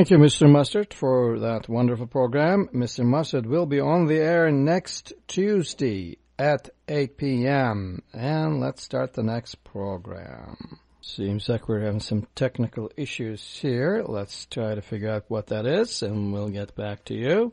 Thank you, Mr. Mustard, for that wonderful program. Mr. Mustard will be on the air next Tuesday at 8 p.m. And let's start the next program. Seems like we're having some technical issues here. Let's try to figure out what that is, and we'll get back to you.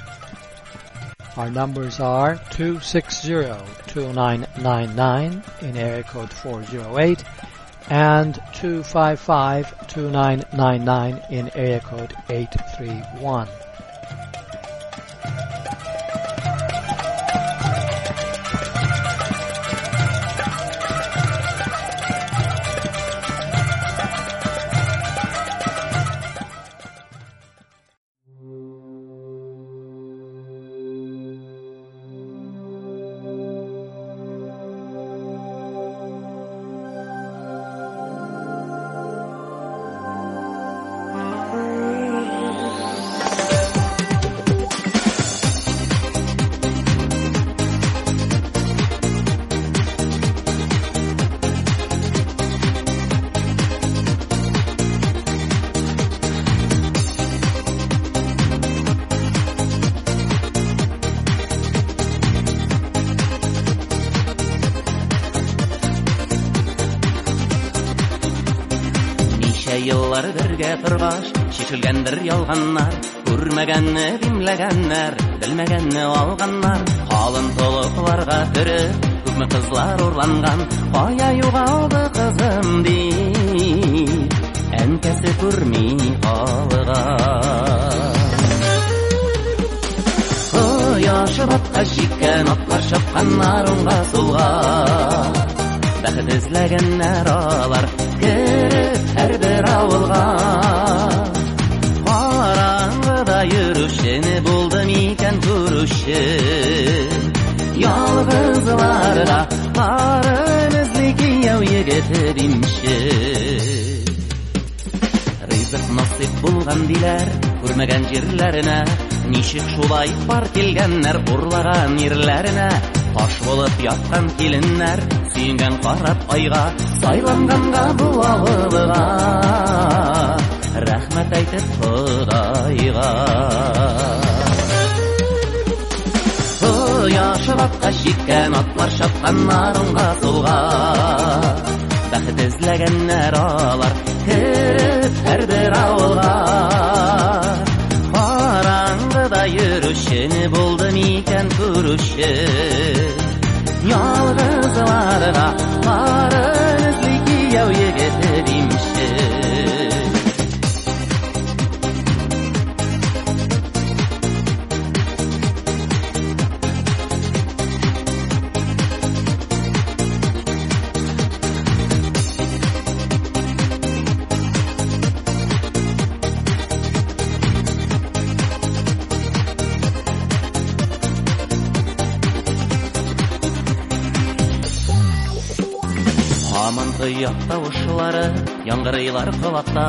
Our numbers are 260-2999 in area code 408 and 255-2999 in area code 831. шешілгендір ялғаннар көрмегенні димлегеннер білмегенні алғаннар қалын толықларға түрі көкме қызлар ұрланған қая юғалды қызым дейіп әнкәсі көрмей қалған құяшы батқа шеккен атлар шапқаннар оңға солға бақыт іздегеннер алар кіріп әрбір ауылға yürüşeni buldum iken kuruşun Yalgızlarda karınızlı giyev getirmişim Rızık nasip bulgan diler Көрмәгән җирләренә Ничек шулай пар килгәннәр Урлаган ирләренә Таш булып яткан киленнәр Сөенгән карап айга Сайланганга бу авылга рәхмәт әйтеп Ходайга Кояшы батка җиткән атлар чапканнар уңга сулга Бәхет эзләгәннәр алар кереп һәрбер авылга Караңгыда йөрүчен булды микән күрүчен Ялгызларга барын эзли кияү егете димче Аяк тавышлары яңгырыйлар колакта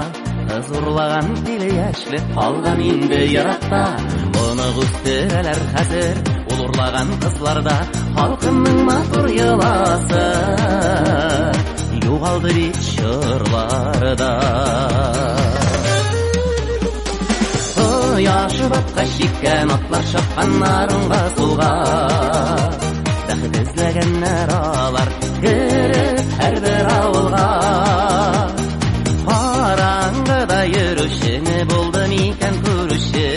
Кыз урлаган тиле яшьле калган инде яракта Буны үстерәләр хәзер ул урлаган кызларда Халкымның матур йоласы Югалды бит чырларда Яшы батка чиккән атлар чапканнар уңга сулга Бәхет эзләгәннәр алар кереп her bir avulga Qarangıda yürüşünü buldun iken kuruşu.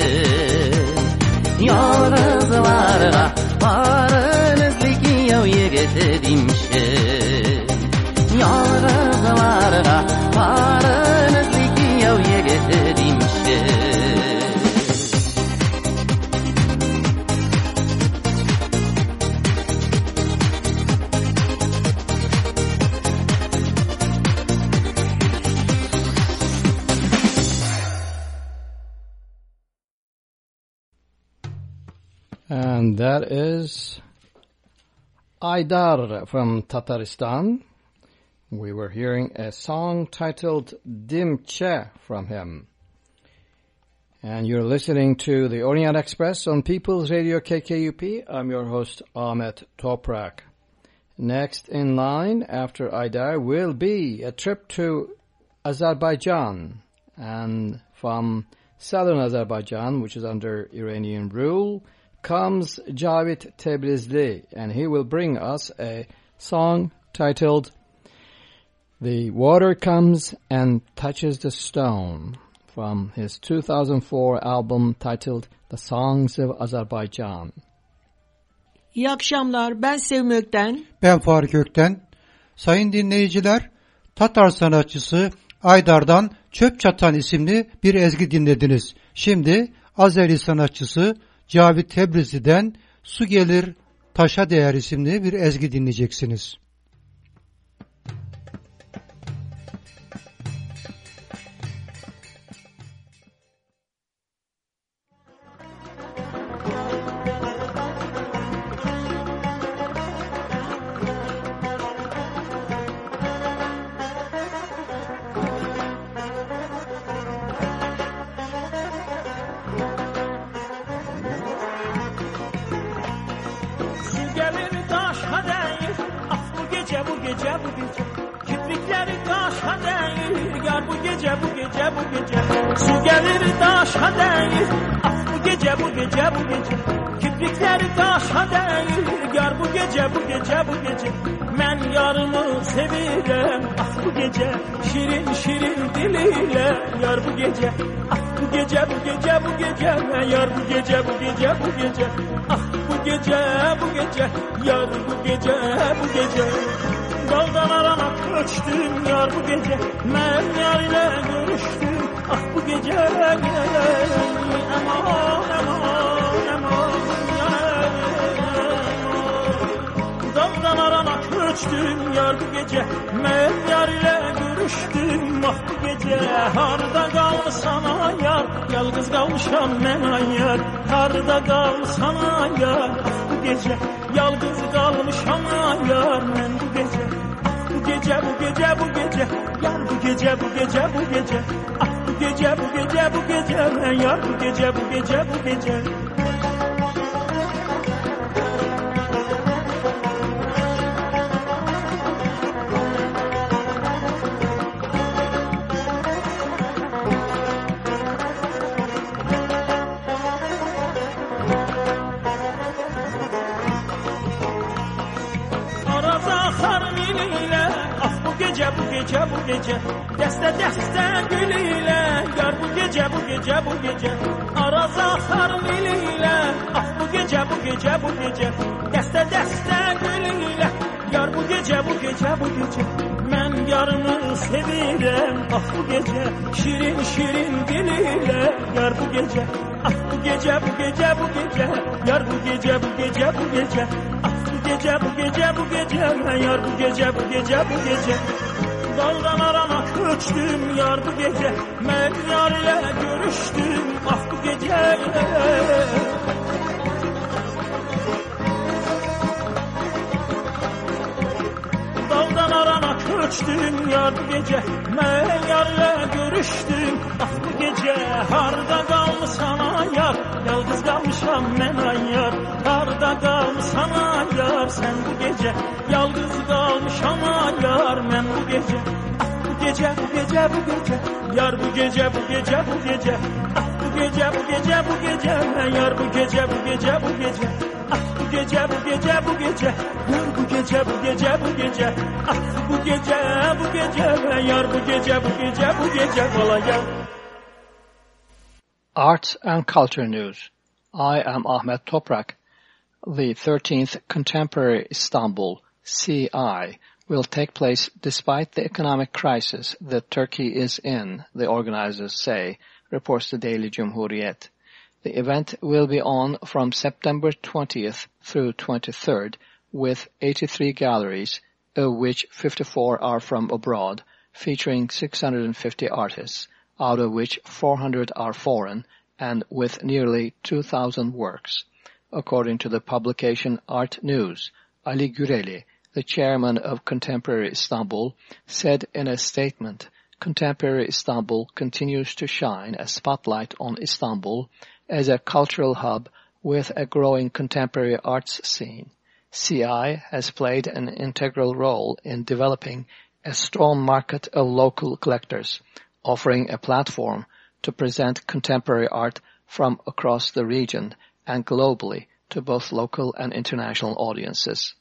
Yalgızlarga barın izlik yav yigit edim and that is Aydar from Tataristan. We were hearing a song titled Dimche from him. And you're listening to the Orient Express on People's Radio KKUP. I'm your host, Ahmet Toprak. Next in line after Aydar will be a trip to Azerbaijan and from southern Azerbaijan, which is under Iranian rule, comes Javed Tebrizli, and he will bring us a song titled The Water Comes and Touches the Stone from his 2004 album titled The Songs of Azerbaijan. İyi akşamlar. Ben Sevim Ben Faruk Ökten. Sayın dinleyiciler, Tatar sanatçısı Aydar'dan Çöp Çatan isimli bir ezgi dinlediniz. Şimdi Azeri sanatçısı Cavit Tebrizi'den Su Gelir Taşa Değer isimli bir ezgi dinleyeceksiniz. bu gece bu gece Kiprikleri taşa değir Yar bu gece bu gece bu gece Su gelir taşa değir Ah bu gece bu gece bu gece Kiprikleri taşa değir Yar bu gece bu gece bu gece Ben yarımı sevirem Ah bu gece şirin şirin diliyle Yar bu gece ah bu gece bu gece bu gece Yar bu gece bu gece bu gece Ah bu gece bu gece Yar bu gece bu gece Daldan arana köçtüm yar bu gece Ben yar ile görüştüm Ah bu gece gel Aman aman aman Daldan arana köçtüm yar bu gece Ben yar ile görüştüm Ah bu gece Harda kalmışam ayar Yalnız kalmışam ben ayar Harda kalmışam ayar Ah bu gece Yalnız kalmış ama yar ben bu gece. Bu gece bu gece bu gece. Yar bu gece bu gece bu gece. Ah bu gece bu gece bu gece. Ben yar bu gece bu gece bu gece. gece bu gece Araza sarıl ile Ah bu gece bu gece bu gece Deste deste gül Yar bu gece bu gece bu gece Ben yarımı sevirem Ah bu gece şirin şirin dil Yar bu gece Ah bu gece bu gece bu gece Yar bu gece bu gece bu gece Ah bu gece bu gece bu gece Yar bu gece bu gece bu gece Daldan aramak göçtüm yar bu gece. Ben yar ile görüştüm ah bu gece. Daldan aramak göçtüm yar bu gece. Ben yar ile görüştüm ah bu gece. Harda kaldı sana yar? Yalnız kalmışam ben ayar Karda kalmışam ayar Sen bu gece yalnız kalmışam ayar Ben bu gece bu gece bu gece bu gece Yar bu gece bu gece bu gece Ah bu gece bu gece bu gece Ben yar bu gece bu gece bu gece Ah bu gece bu gece bu gece Yar bu gece bu gece bu gece Ah bu gece bu gece Ben yar bu gece bu gece bu gece Kolay gel Arts and Culture News. I am Ahmet Toprak. The 13th Contemporary Istanbul, CI, will take place despite the economic crisis that Turkey is in, the organizers say, reports the Daily Cumhuriyet. The event will be on from September 20th through 23rd with 83 galleries, of which 54 are from abroad, featuring 650 artists out of which 400 are foreign, and with nearly 2,000 works. According to the publication Art News, Ali Güreli, the chairman of Contemporary Istanbul, said in a statement, Contemporary Istanbul continues to shine a spotlight on Istanbul as a cultural hub with a growing contemporary arts scene. CI has played an integral role in developing a strong market of local collectors, offering a platform to present contemporary art from across the region and globally to both local and international audiences.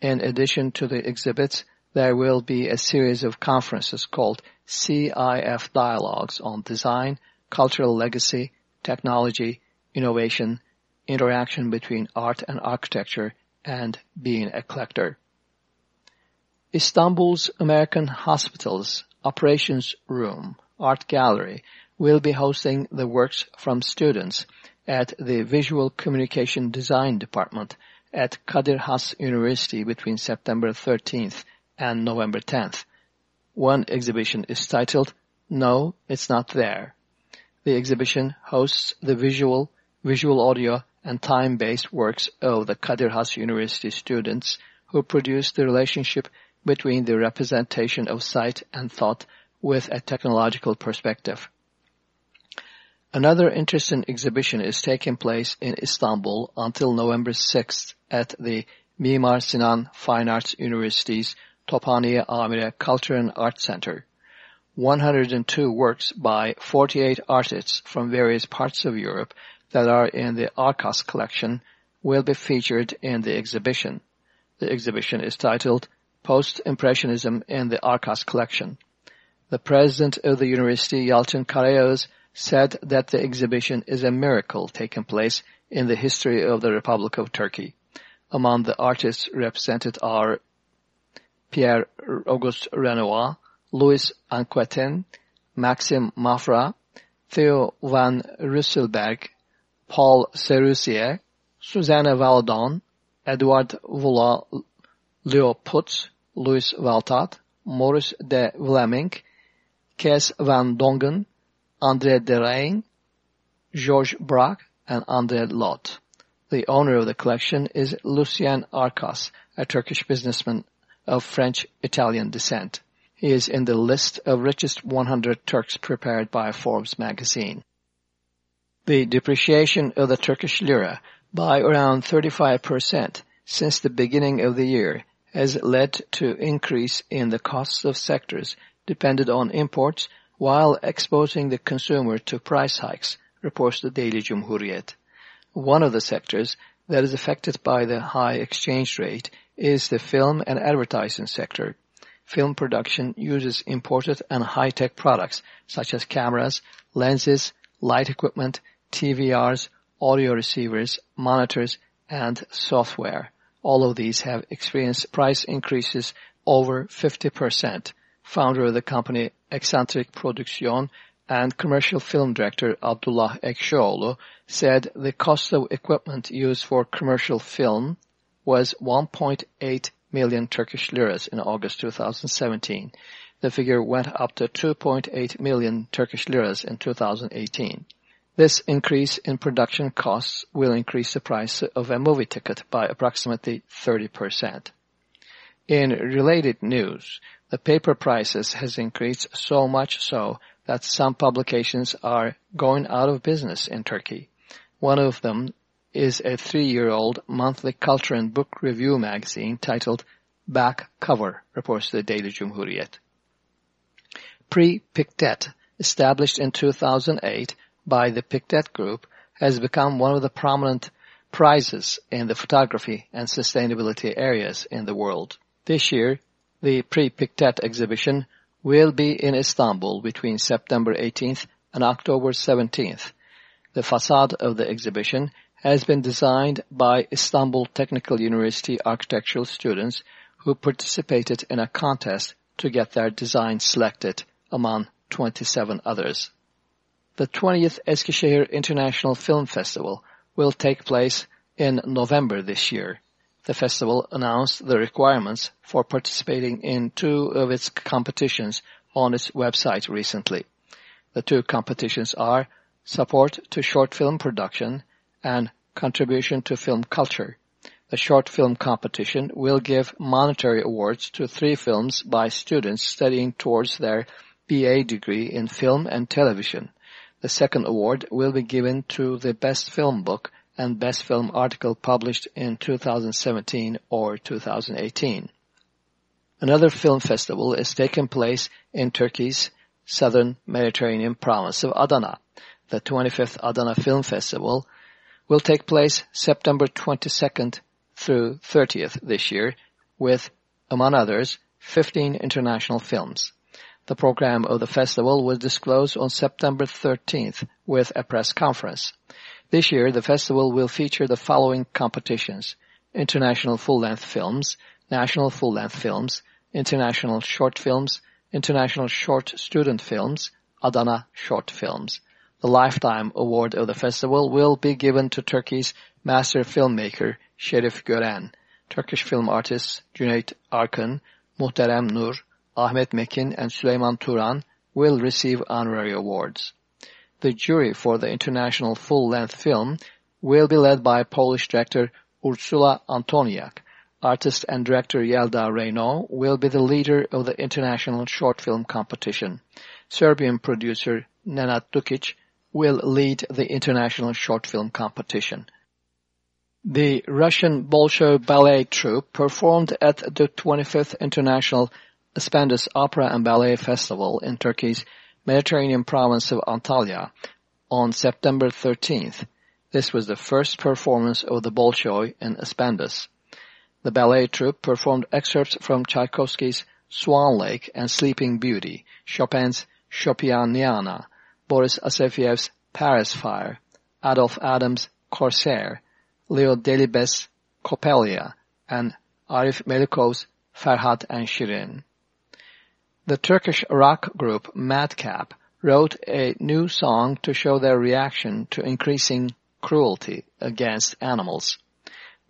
In addition to the exhibits, there will be a series of conferences called CIF Dialogues on Design, Cultural Legacy, Technology, Innovation, Interaction between Art and Architecture, and Being a Collector. Istanbul's American Hospital's Operations Room Art Gallery will be hosting the works from students at the Visual Communication Design Department at Kadir Has University between September 13th and November 10th. One exhibition is titled No, It's Not There. The exhibition hosts the visual, visual audio, and time-based works of the Kadir Has University students who produce the relationship between the representation of sight and thought with a technological perspective. Another interesting exhibition is taking place in Istanbul until November 6th at the Mimar Sinan Fine Arts University's Tophane-i Amire Culture and Art Center. 102 works by 48 artists from various parts of Europe that are in the Arkas collection will be featured in the exhibition. The exhibition is titled Post-Impressionism in the Arkas Collection. The president of the university, Yalçın Karayağız, said that the exhibition is a miracle taking place in the history of the Republic of Turkey. Among the artists represented are Pierre-Auguste Renoir, Louis Anquetin, Maxime Maufra, Theo van Rysselberghe, Paul Serusier, Suzanne Valadon, Edouard Leo Putz, Louis Valtat, Maurice de Vlaminck, Kees van Dongen, André de Derain, Georges Braque, and André Lhote. The owner of the collection is Lucien Arkas, a Turkish businessman of French-Italian descent. He is in the list of richest 100 Turks prepared by Forbes magazine. The depreciation of the Turkish lira by around 35% since the beginning of the year has led to increase in the costs of sectors dependent on imports while exposing the consumer to price hikes, reports the Daily Cumhuriyet. One of the sectors that is affected by the high exchange rate is the film and advertising sector. Film production uses imported and high-tech products such as cameras, lenses, light equipment, TVRs, audio receivers, monitors, and software. All of these have experienced price increases over 50%. Founder of the company Eccentric Production and commercial film director Abdullah Ekşioğlu said the cost of equipment used for commercial film was 1.8 million Turkish liras in August 2017. The figure went up to 2.8 million Turkish liras in 2018. This increase in production costs will increase the price of a movie ticket by approximately 30%. In related news, the paper prices has increased so much so that some publications are going out of business in Turkey. One of them is a three-year-old monthly culture and book review magazine titled Back Cover, reports the Daily Cumhuriyet. Prix Pictet, established in 2008, by the Pictet Group has become one of the prominent prizes in the photography and sustainability areas in the world. This year, the Prix Pictet exhibition will be in Istanbul between September 18th and October 17th. The facade of the exhibition has been designed by Istanbul Technical University architectural students who participated in a contest to get their design selected among 27 others. The 20th Eskişehir International Film Festival will take place in November this year. The festival announced the requirements for participating in two of its competitions on its website recently. The two competitions are Support to Short Film Production and contribution to film culture. The short film competition will give monetary awards to three films by students studying towards their BA degree in film and television. The second award will be given to the best film book and best film article published in 2017 or 2018. Another film festival is taking place in Turkey's southern Mediterranean province of Adana. The 25th Adana Film Festival will take place September 22nd through 30th this year with, among others, 15 international films. The program of the festival was disclosed on September 13th with a press conference. This year, the festival will feature the following competitions. International full-length films, national full-length films, international short films, international short student films, Adana short films. The lifetime award of the festival will be given to Turkey's master filmmaker Şerif Gören, Turkish film artists Cüneyt Arkın, Muhterem Nur, Ahmet Mekin, and Süleyman Turan will receive honorary awards. The jury for the international full-length film will be led by Polish director Urszula Antoniak. Artist and director Yelda Reynaud will be the leader of the international short film competition. Serbian producer Nenad Dukic will lead the international short film competition. The Russian Bolshoi Ballet Troupe performed at the 25th International Aspendos Opera and Ballet Festival in Turkey's Mediterranean province of Antalya on September 13th. This was the first performance of the Bolshoi in Aspendos. The ballet troupe performed excerpts from Tchaikovsky's Swan Lake and Sleeping Beauty, Chopin's Chopiniana, Boris Asafiev's Paris Fire, Adolf Adams' Corsair, Leo Delibes' Coppelia, and Arif Melikov's Farhat and Shirin. The Turkish rock group Madcap wrote a new song to show their reaction to increasing cruelty against animals.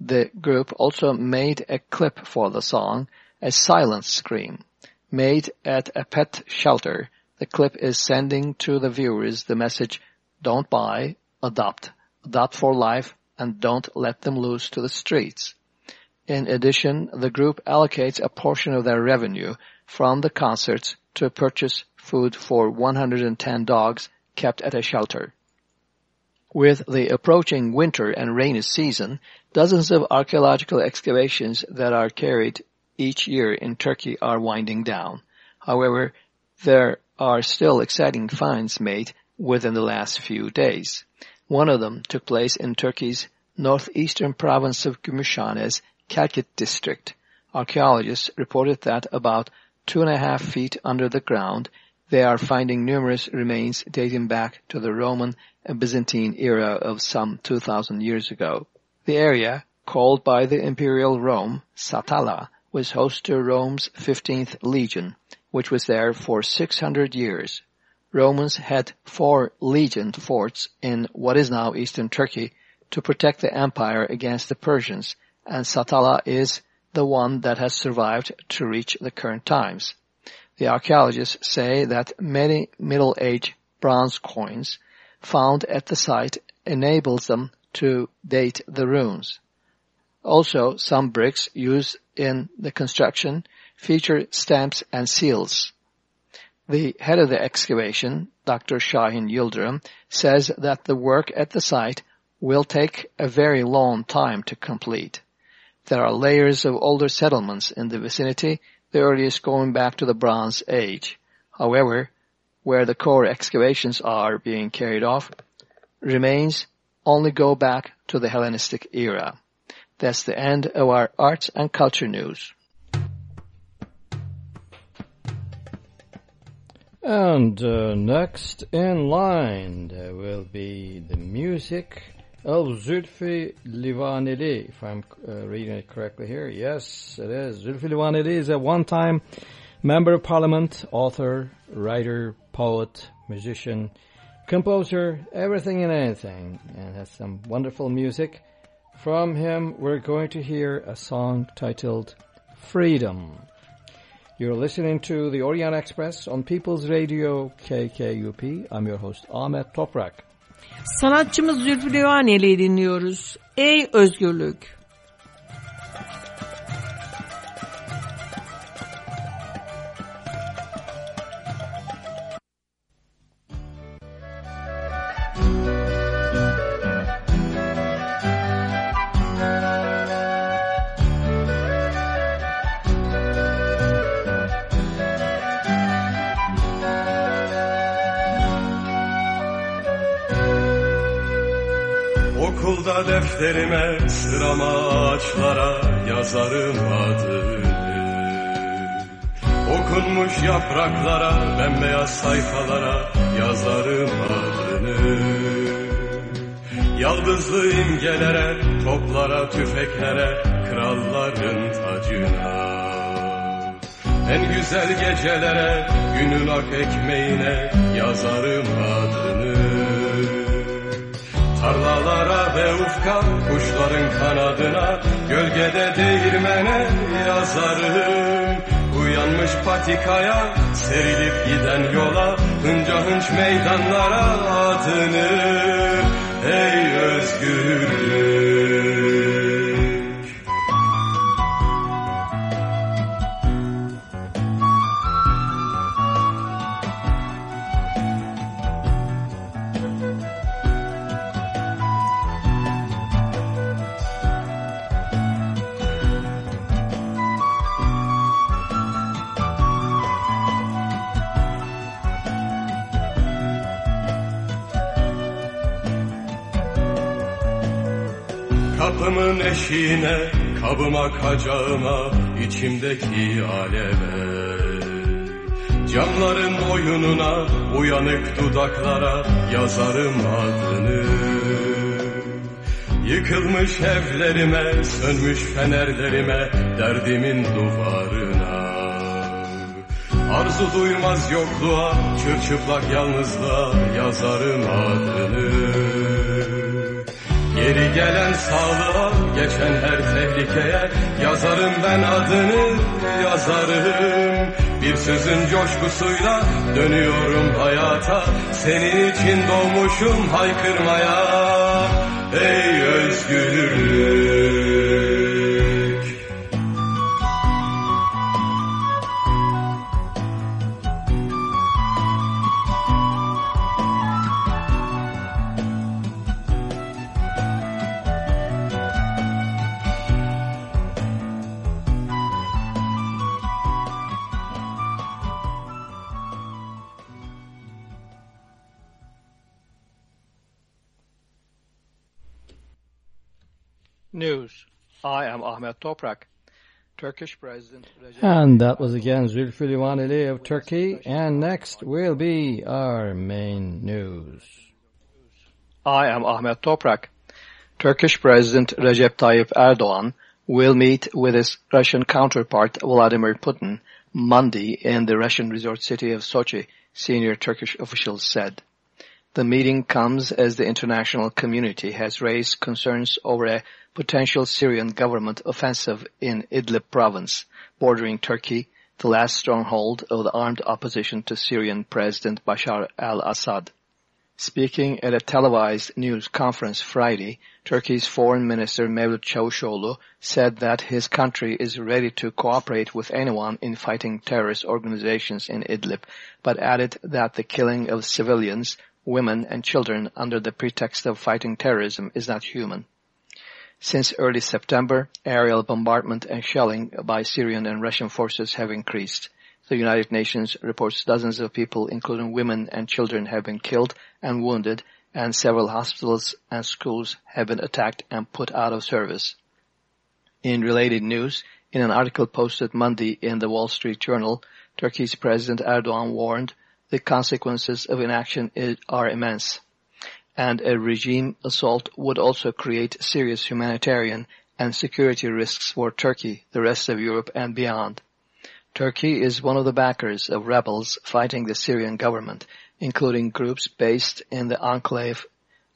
The group also made a clip for the song, a silent scream. Made at a pet shelter, the clip is sending to the viewers the message, don't buy, adopt, adopt for life, and don't let them loose to the streets. In addition, the group allocates a portion of their revenue from the concerts to purchase food for 110 dogs kept at a shelter. With the approaching winter and rainy season, dozens of archaeological excavations that are carried each year in Turkey are winding down. However, there are still exciting finds made within the last few days. One of them took place in Turkey's northeastern province of Gümüşhane's Kelkit district. Archaeologists reported that about two and a half feet under the ground, they are finding numerous remains dating back to the Roman and Byzantine era of some 2,000 years ago. The area, called by the imperial Rome Satala, was host to Rome's 15th legion, which was there for 600 years. Romans had four legion forts in what is now eastern Turkey to protect the empire against the Persians, and Satala is the one that has survived to reach the current times. The archaeologists say that many Middle Age bronze coins found at the site enables them to date the ruins. Also, some bricks used in the construction feature stamps and seals. The head of the excavation, Dr. Shahin Yildirim, says that the work at the site will take a very long time to complete. There are layers of older settlements in the vicinity, the earliest going back to the Bronze Age. However, where the core excavations are being carried off, remains only go back to the Hellenistic era. That's the end of our arts and culture news. And uh, next in line will be the music Zülfü Livaneli, if I'm uh, reading it correctly here. Yes, it is. Zülfü Livaneli is a one-time member of parliament, author, writer, poet, musician, composer, everything and anything, and has some wonderful music. From him, we're going to hear a song titled Freedom. You're listening to the Orient Express on People's Radio KKUP. I'm your host, Ahmet Toprak. Sanatçımız Zülfü Livaneli'yi dinliyoruz. Ey özgürlük! Sayfalara yazarım adını. Yaldızlı imgelere, toplara, tüfeklere, kralların tacına. En güzel gecelere, günün ak ekmeğine yazarım adını. Tarlalara ve ufka kuşların kanadına Gölgede değirmene yazarım Uyanmış patikaya serilip giden yola Hınca hınç meydanlara adını Ey özgürlük Kapımın eşiğine, kabıma kacağıma, içimdeki aleve. Camların oyununa, uyanık dudaklara yazarım adını. Yıkılmış evlerime, sönmüş fenerlerime, derdimin duvarına. Arzu duymaz yokluğa, çırçıplak yalnızlığa yazarım adını. Geri gelen sağlığa, geçen her tehlikeye yazarım ben adını, yazarım. Bir sözün coşkusuyla dönüyorum hayata, senin için doğmuşum haykırmaya. Ey özgürlük! And that was again Zülfü Livaneli of Turkey. And next will be our main news. I am Ahmet Toprak. Turkish President Recep Tayyip Erdogan will meet with his Russian counterpart Vladimir Putin Monday in the Russian resort city of Sochi, senior Turkish officials said. The meeting comes as the international community has raised concerns over a potential Syrian government offensive in Idlib province, bordering Turkey, the last stronghold of the armed opposition to Syrian President Bashar al-Assad. Speaking at a televised news conference Friday, Turkey's Foreign Minister Mevlut Çavuşoğlu said that his country is ready to cooperate with anyone in fighting terrorist organizations in Idlib, but added that the killing of civilians, women and children under the pretext of fighting terrorism is not human. Since early September, aerial bombardment and shelling by Syrian and Russian forces have increased. The United Nations reports dozens of people, including women and children, have been killed and wounded, and several hospitals and schools have been attacked and put out of service. In related news, in an article posted Monday in the Wall Street Journal, Turkey's President Erdogan warned the consequences of inaction are immense, and a regime assault would also create serious humanitarian and security risks for Turkey, the rest of Europe and beyond. Turkey is one of the backers of rebels fighting the Syrian government, including groups based in the enclave.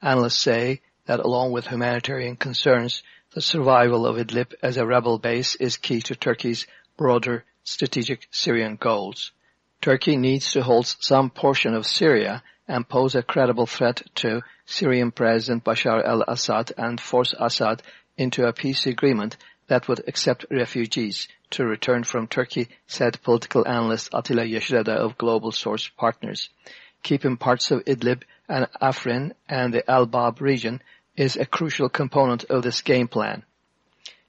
Analysts say that along with humanitarian concerns, the survival of Idlib as a rebel base is key to Turkey's broader strategic Syrian goals. Turkey needs to hold some portion of Syria and pose a credible threat to Syrian President Bashar al-Assad and force Assad into a peace agreement that would accept refugees to return from Turkey, said political analyst Attila Yeşilada of Global Source Partners. Keeping parts of Idlib and Afrin and the Al-Bab region is a crucial component of this game plan.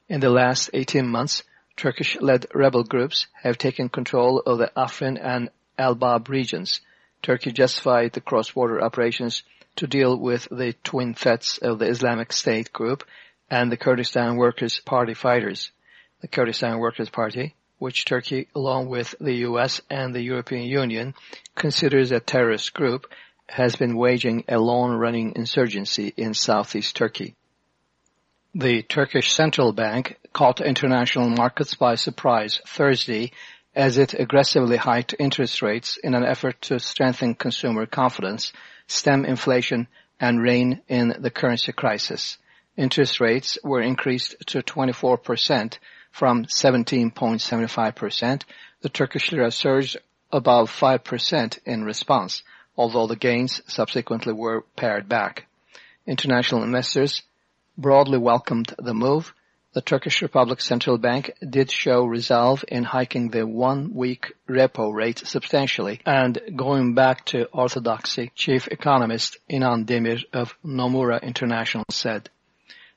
In the last 18 months, Turkish-led rebel groups have taken control of the Afrin and Al-Bab regions. Turkey justified the cross-border operations to deal with the twin threats of the Islamic State group and the Kurdistan Workers' Party fighters. The Kurdistan Workers' Party, which Turkey, along with the US and the European Union, considers a terrorist group, has been waging a long-running insurgency in southeast Turkey. The Turkish Central Bank caught international markets by surprise Thursday as it aggressively hiked interest rates in an effort to strengthen consumer confidence, stem inflation, and rein in the currency crisis. Interest rates were increased to 24% from 17.75%. The Turkish lira surged above 5% in response, although the gains subsequently were pared back. International investors broadly welcomed the move. The Turkish Republic Central Bank did show resolve in hiking the one-week repo rate substantially and going back to orthodoxy, chief economist Inan Demir of Nomura International said.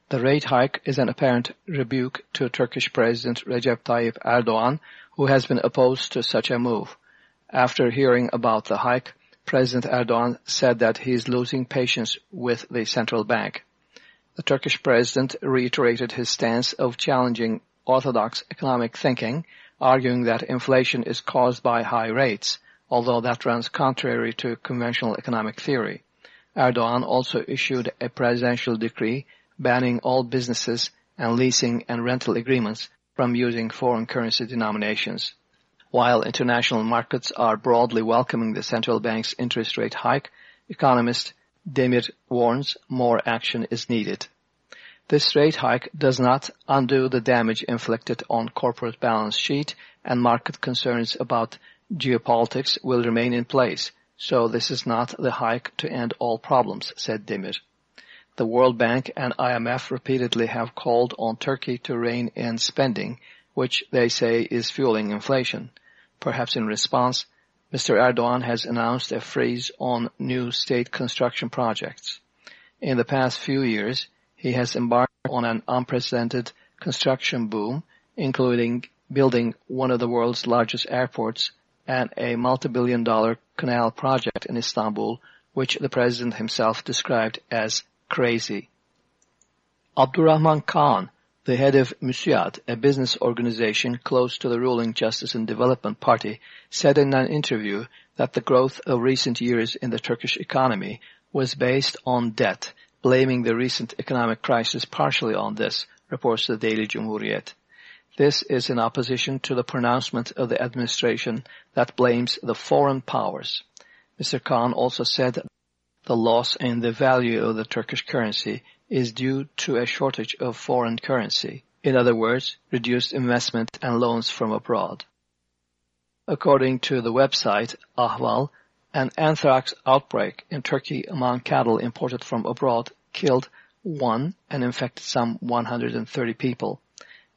The rate hike is an apparent rebuke to Turkish President Recep Tayyip Erdogan, who has been opposed to such a move. After hearing about the hike, President Erdogan said that he is losing patience with the central bank. The Turkish president reiterated his stance of challenging orthodox economic thinking, arguing that inflation is caused by high rates, although that runs contrary to conventional economic theory. Erdogan also issued a presidential decree banning all businesses and leasing and rental agreements from using foreign currency denominations. While international markets are broadly welcoming the central bank's interest rate hike, economist Demir warns more action is needed. This rate hike does not undo the damage inflicted on corporate balance sheet and market concerns about geopolitics will remain in place, so this is not the hike to end all problems, said Demir. The World Bank and IMF repeatedly have called on Turkey to rein in spending, which they say is fueling inflation. Perhaps in response, Mr. Erdogan has announced a freeze on new state construction projects. In the past few years, he has embarked on an unprecedented construction boom, including building one of the world's largest airports and a multi-billion dollar canal project in Istanbul, which the president himself described as crazy. Abdurrahman Kaan, the head of MÜSİAD, a business organization close to the ruling Justice and Development Party, said in an interview that the growth of recent years in the Turkish economy was based on debt, blaming the recent economic crisis partially on this, reports the Daily Cumhuriyet. This is in opposition to the pronouncement of the administration that blames the foreign powers. Mr. Kaan also said the loss in the value of the Turkish currency is due to a shortage of foreign currency. In other words, reduced investment and loans from abroad. According to the website Ahval, an anthrax outbreak in Turkey among cattle imported from abroad killed one and infected some 130 people.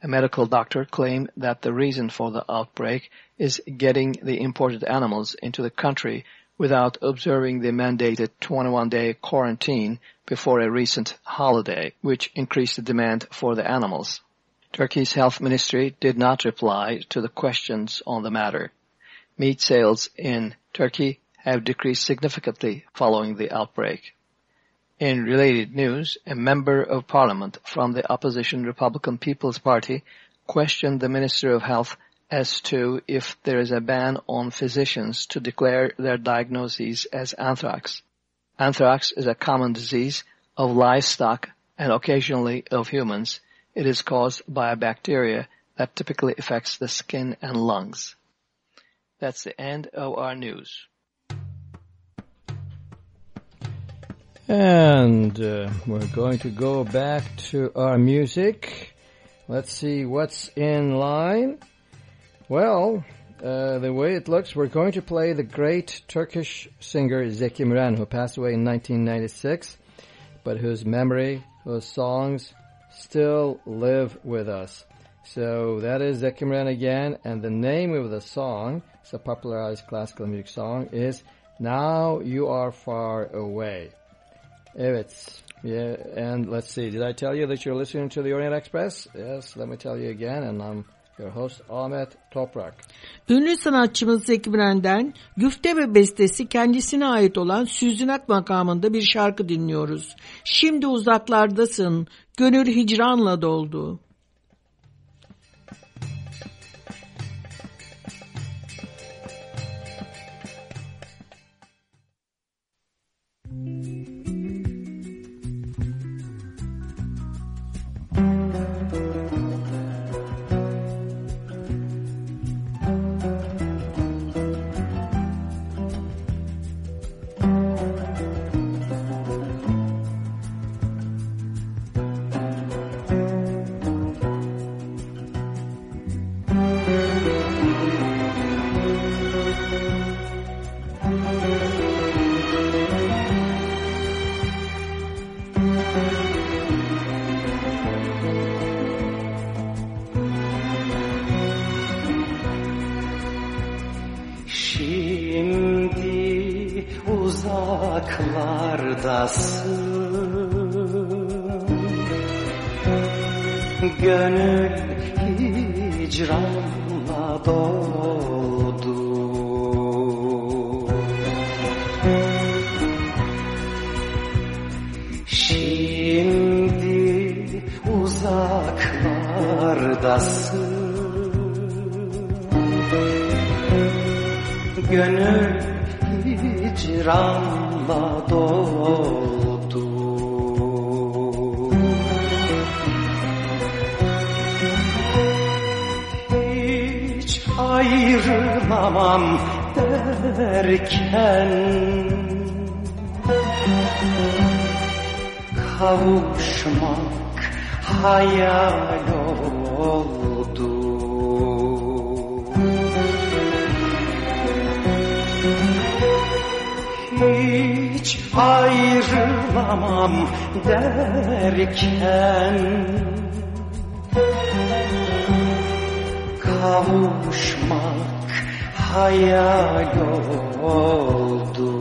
A medical doctor claimed that the reason for the outbreak is getting the imported animals into the country without observing the mandated 21-day quarantine before a recent holiday, which increased the demand for the animals. Turkey's health ministry did not reply to the questions on the matter. Meat sales in Turkey have decreased significantly following the outbreak. In related news, a member of parliament from the opposition Republican People's Party questioned the Minister of Health as to if there is a ban on physicians to declare their diagnoses as anthrax. Anthrax is a common disease of livestock and occasionally of humans. It is caused by a bacteria that typically affects the skin and lungs. That's the end of our news. And uh, we're going to go back to our music. Let's see what's in line. Well, uh, the way it looks, we're going to play the great Turkish singer Zeki Müren, who passed away in 1996, but whose memory, whose songs still live with us. So that is Zeki Müren again, and the name of the song, it's a popularized classical music song, is Now You Are Far Away. Evet. Yeah, and let's see, did I tell you that you're listening to the Orient Express? Yes, let me tell you again, and I'm your host Ahmet Toprak. Ünlü sanatçımız Zeki Müren'den güfte ve bestesi kendisine ait olan Süzünak makamında bir şarkı dinliyoruz. Şimdi uzaklardasın, gönül hicranla doldu. Derken kavuşmak hayal oldu.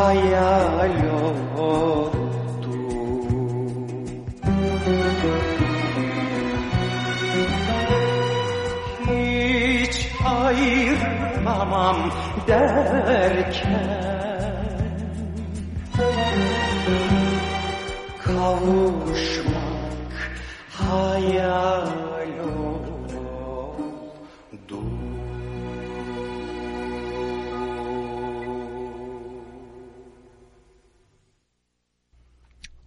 Hayal oldu. Hiç ayrılamam derken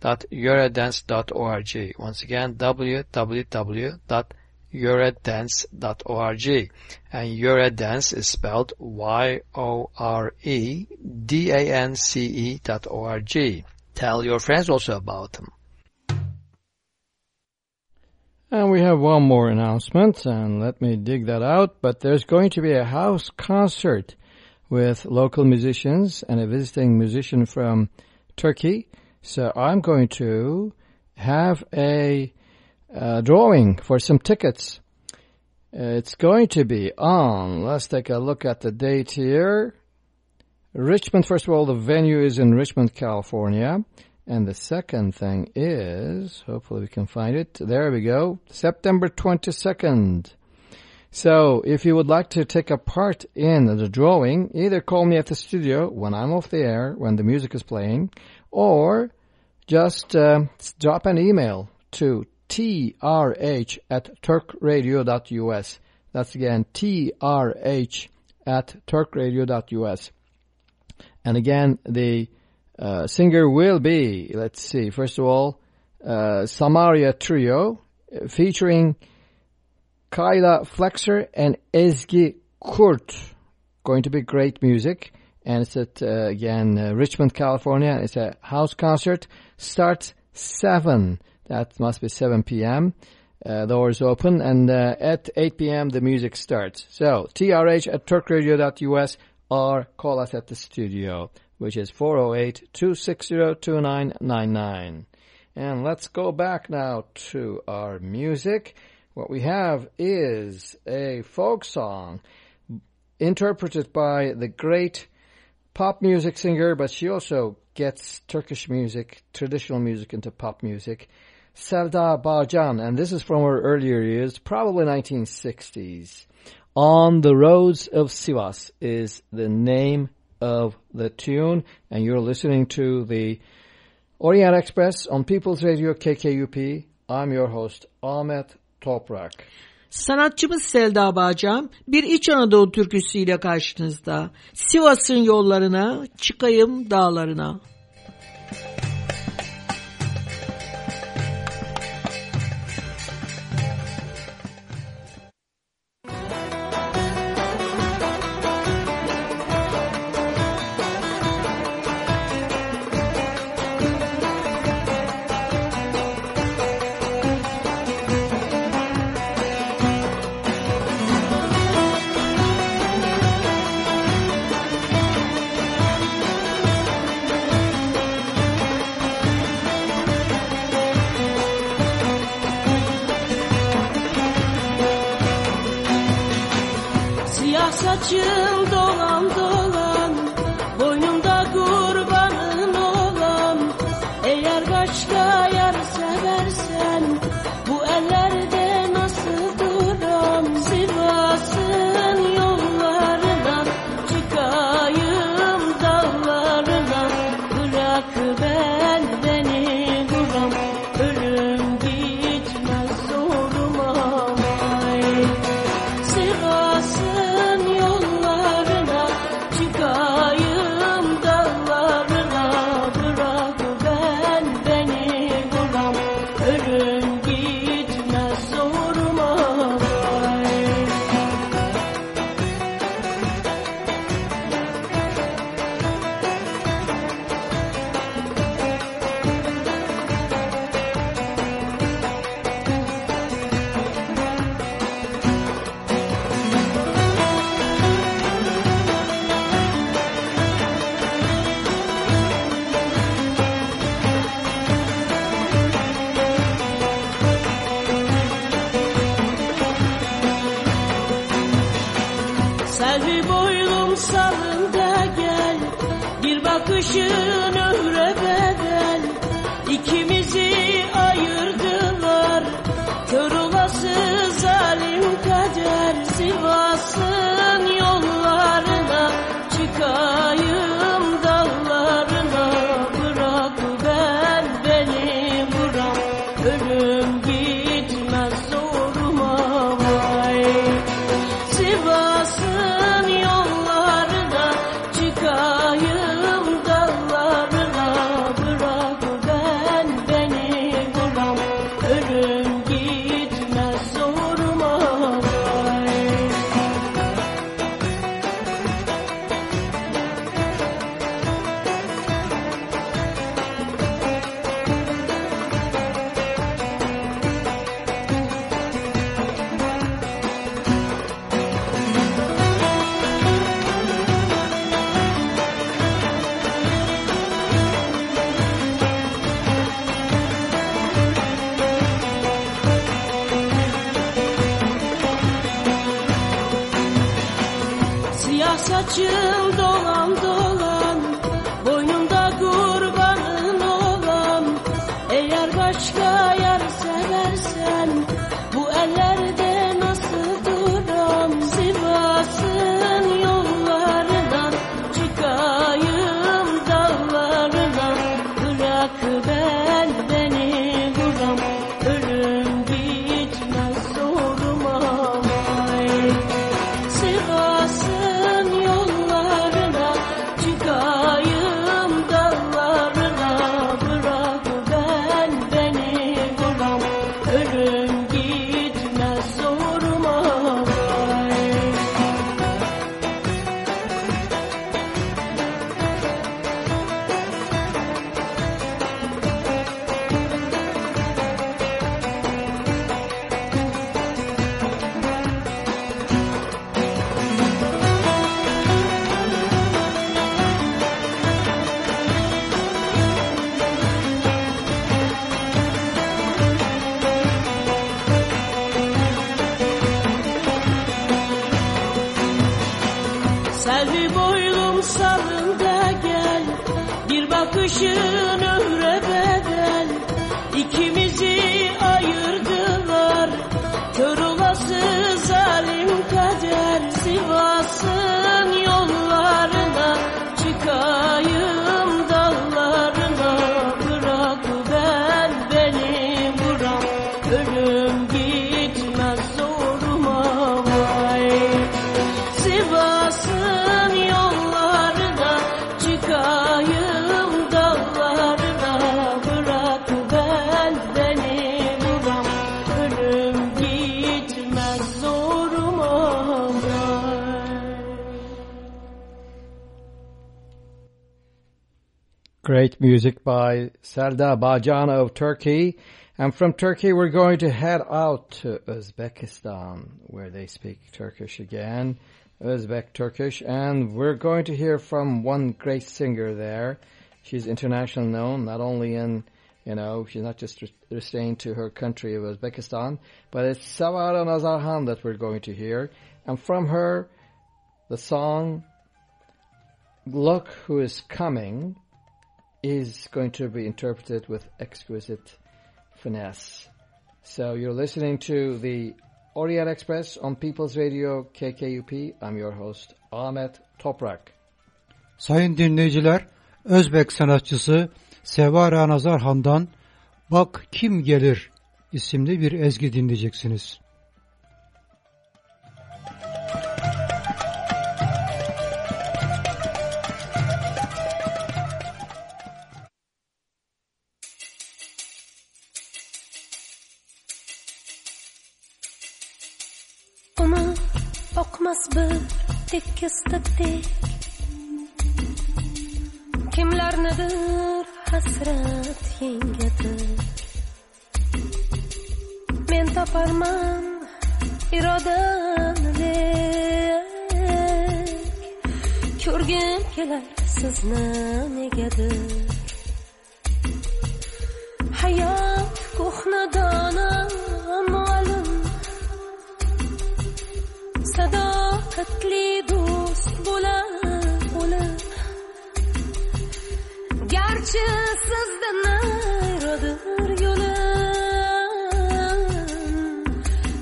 www.yoredance.org. Once again, www.yoredance.org. And Yoredance is spelled Y-O-R-E-D-A-N-C-E dot O-R-G. Tell your friends also about them. And we have one more announcement, and let me dig that out. But there's going to be a house concert with local musicians and a visiting musician from Turkey. So I'm going to have a, uh drawing for some tickets. It's going to be on, let's take a look at the date here. Richmond, first of all, the venue is in Richmond, California. And the second thing is, hopefully we can find it. There we go. September 22nd. So if you would like to take a part in the drawing, either call me at the studio when I'm off the air, when the music is playing, or just uh, drop an email to trh at turkradio.us. That's again trh at turkradio.us. And again, the uh, singer will be, let's see, first of all, uh, Samaria Trio featuring Kayla Flexer and Ezgi Kurt. Going to be great music. And it's at, uh, again, uh, Richmond, California. It's a house concert. Starts 7. That must be 7 p.m. Uh, doors open. And uh, at 8 p.m. the music starts. So, trh at turkradio.us or call us at the studio, which is 408-260-2999. And let's go back now to our music. What we have is a folk song interpreted by the great pop music singer, but she also gets Turkish music, traditional music into pop music, Selda Bağcan. And this is from her earlier years, probably 1960s. On the Roads of Sivas is the name of the tune, and you're listening to the Orient Express on People's Radio KKUP. I'm your host, Ahmet Toprak. Sanatçımız Selda Bağcan bir İç Anadolu türküsüyle karşınızda. Sivas'ın yollarına, çıkayım dağlarına. Bir Great music by Selda Bağcan of Turkey. And from Turkey, we're going to head out to Uzbekistan, where they speak Turkish again, Uzbek Turkish. And we're going to hear from one great singer there. She's international known, not only in, you know, she's not just res- restrained to her country of Uzbekistan, but it's Sevara Nazarkhan that we're going to hear. And from her, the song, Look Who Is Coming, is going to be interpreted with exquisite finesse. So you're listening to the Orient Express on People's Radio KKUP. I'm your host Ahmet Toprak. Sayın dinleyiciler, Özbek sanatçısı Sevara Nazarhan'dan Bak Kim Gelir isimli bir ezgi dinleyeceksiniz. Oqmas bir tekis tek. Kimlarnidir hasrat yengadi Men toparman irodamni Ko'rgim kelar sizni negadir. Hayot sadoqatli do'st bo'la bo'la garchi sizdan ayrodir yo'lim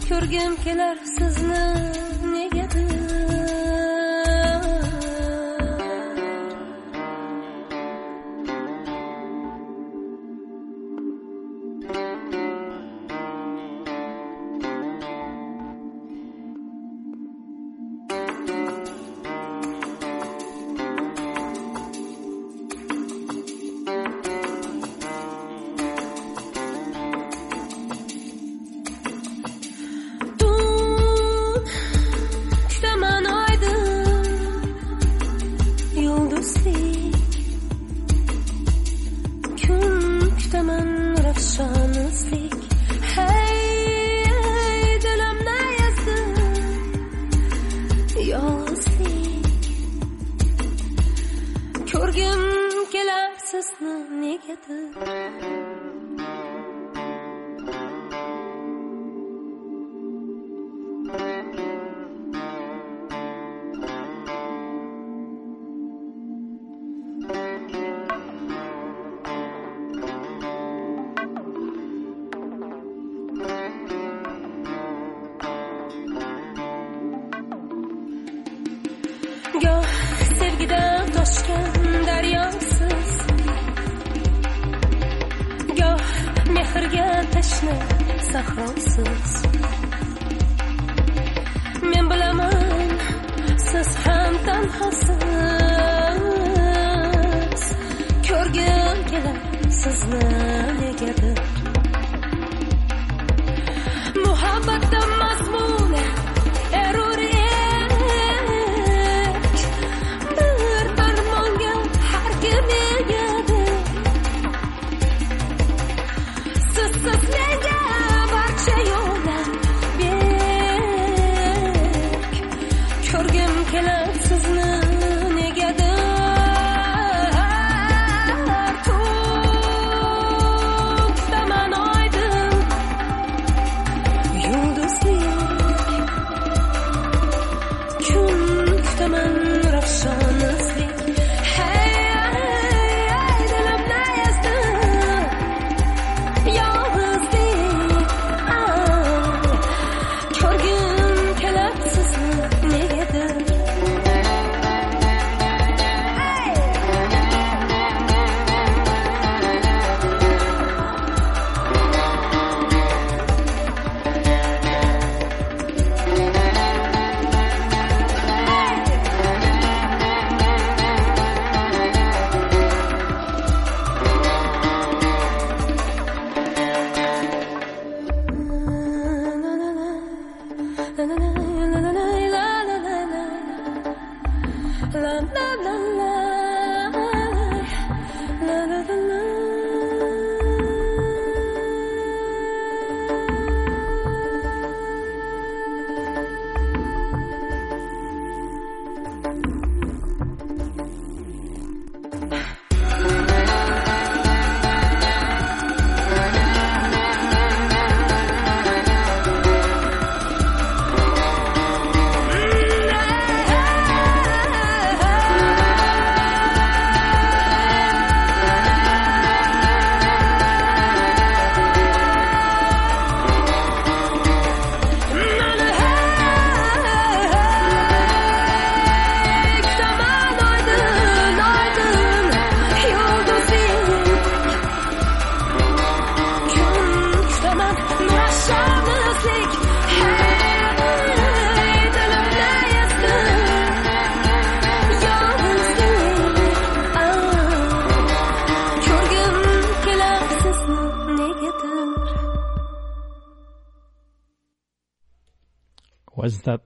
ko'rgim kelar sizni sahrosiz men bilaman siz ham tanhosiz ko'rgim kelar sizni negadir.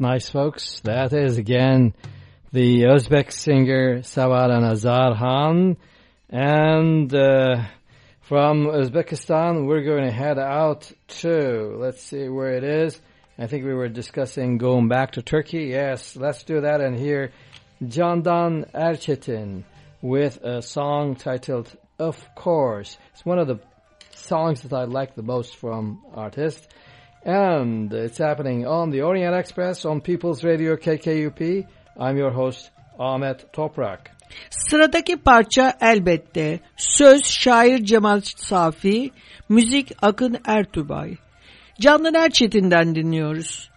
Nice, folks? That is again the Uzbek singer Sevara Nazarkhan. And uh, from Uzbekistan, we're going to head out to, let's see where it is. I think we were discussing going back to Turkey. Yes, let's do that and hear Candan Erçetin with a song titled Of Course. It's one of the songs that I like the most from artists. And it's happening on the Orient Express on People's Radio KKUP. I'm your host Ahmet Toprak. Sıradaki parça elbette. Söz şair Cemal Safi, müzik Akın Ertubay. Candan Erçetin'den dinliyoruz.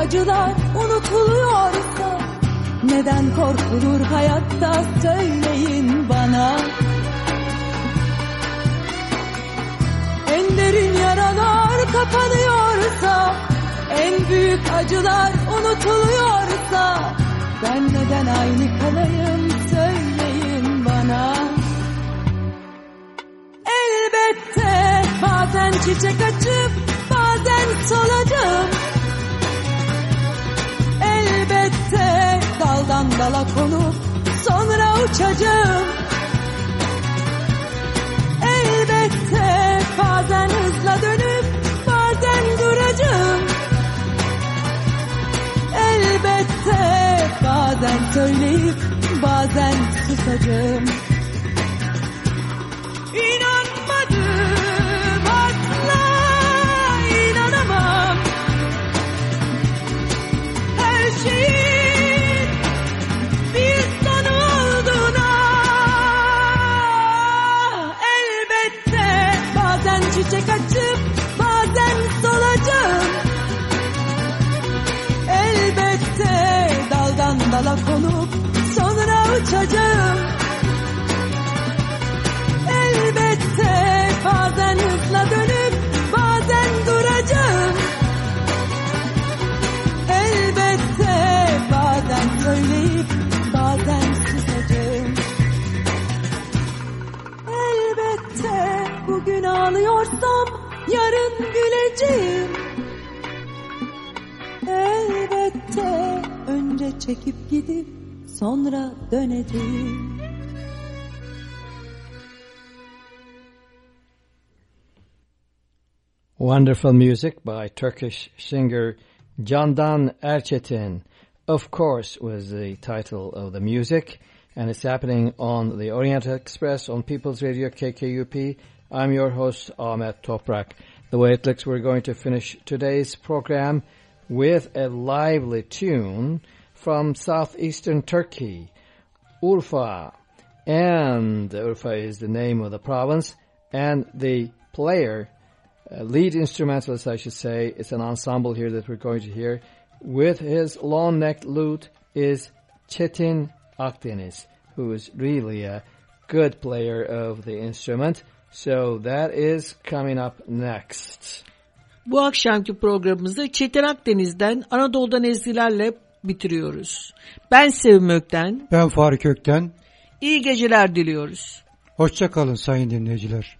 Acılar unutuluyorsa Neden korkulur hayatta? Söyleyin bana. En derin yaralar kapanıyorsa En büyük acılar unutuluyorsa Ben neden aynı kalayım? Söyleyin bana. Elbette bazen çiçek açıp bazen solacağım daldan dala konup sonra uçacağım. Elbette bazen hızla dönüp bazen duracağım. Elbette bazen söyleyip bazen susacağım çekip gidip sonra döneceğim Wonderful music by Turkish singer Candan Erçetin. Of course was the title of the music and it's happening on the Orient Express on People's Radio KKUP. I'm your host Ahmet Toprak. The way it looks we're going to finish today's program with a lively tune from southeastern Turkey, Urfa. And Urfa is the name of the province and the player uh, lead instrumentalist, I should say. It's an ensemble here that we're going to hear. With his long-necked lute is Çetin Akdeniz, who is really a good player of the instrument. So that is coming up next. Bu akşamki programımızı Çetin Akdeniz'den Anadolu'dan ezgilerle bitiriyoruz. Ben Sevim Ökten. Ben Fahri Kökten. İyi geceler diliyoruz. Hoşça kalın sayın dinleyiciler.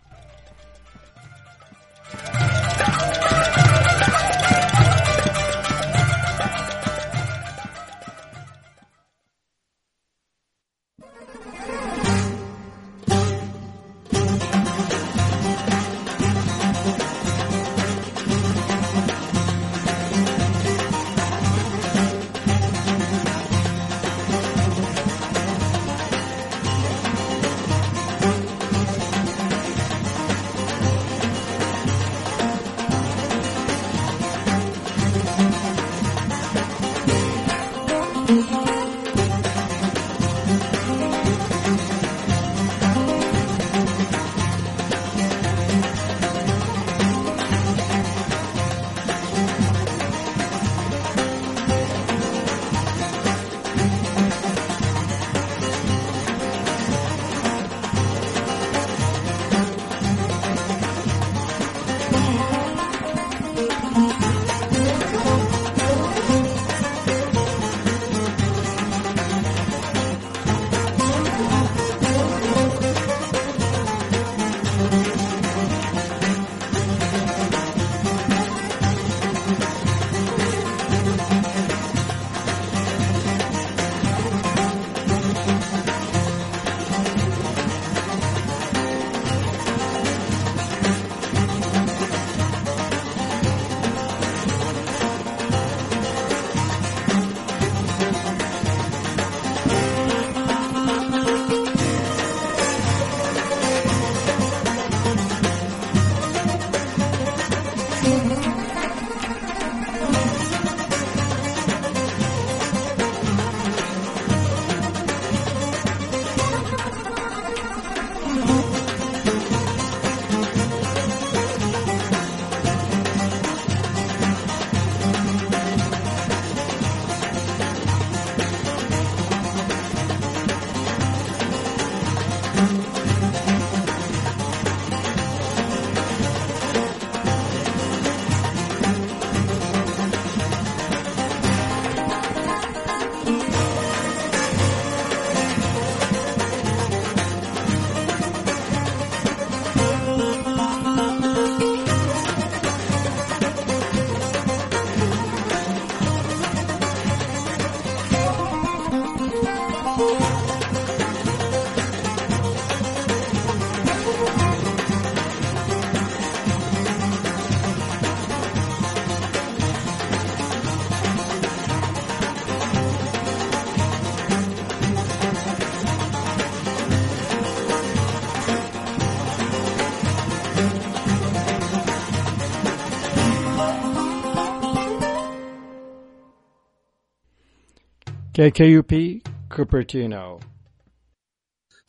KKUP Cupertino.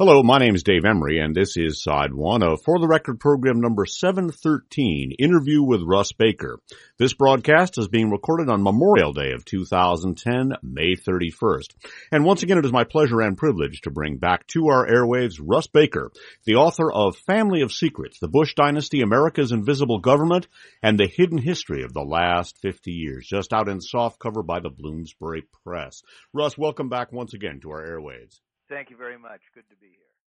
Hello, my name is Dave Emory, and this is side one of For the Record program number 713, Interview with Russ Baker. This broadcast is being recorded on Memorial Day of 2010, May 31st. And once again, it is my pleasure and privilege to bring back to our airwaves Russ Baker, the author of Family of Secrets, The Bush Dynasty, America's Invisible Government, and the Hidden History of the Last 50 Years, just out in soft cover by the Bloomsbury Press. Russ, welcome back once again to our airwaves. Thank you very much. Good to be here.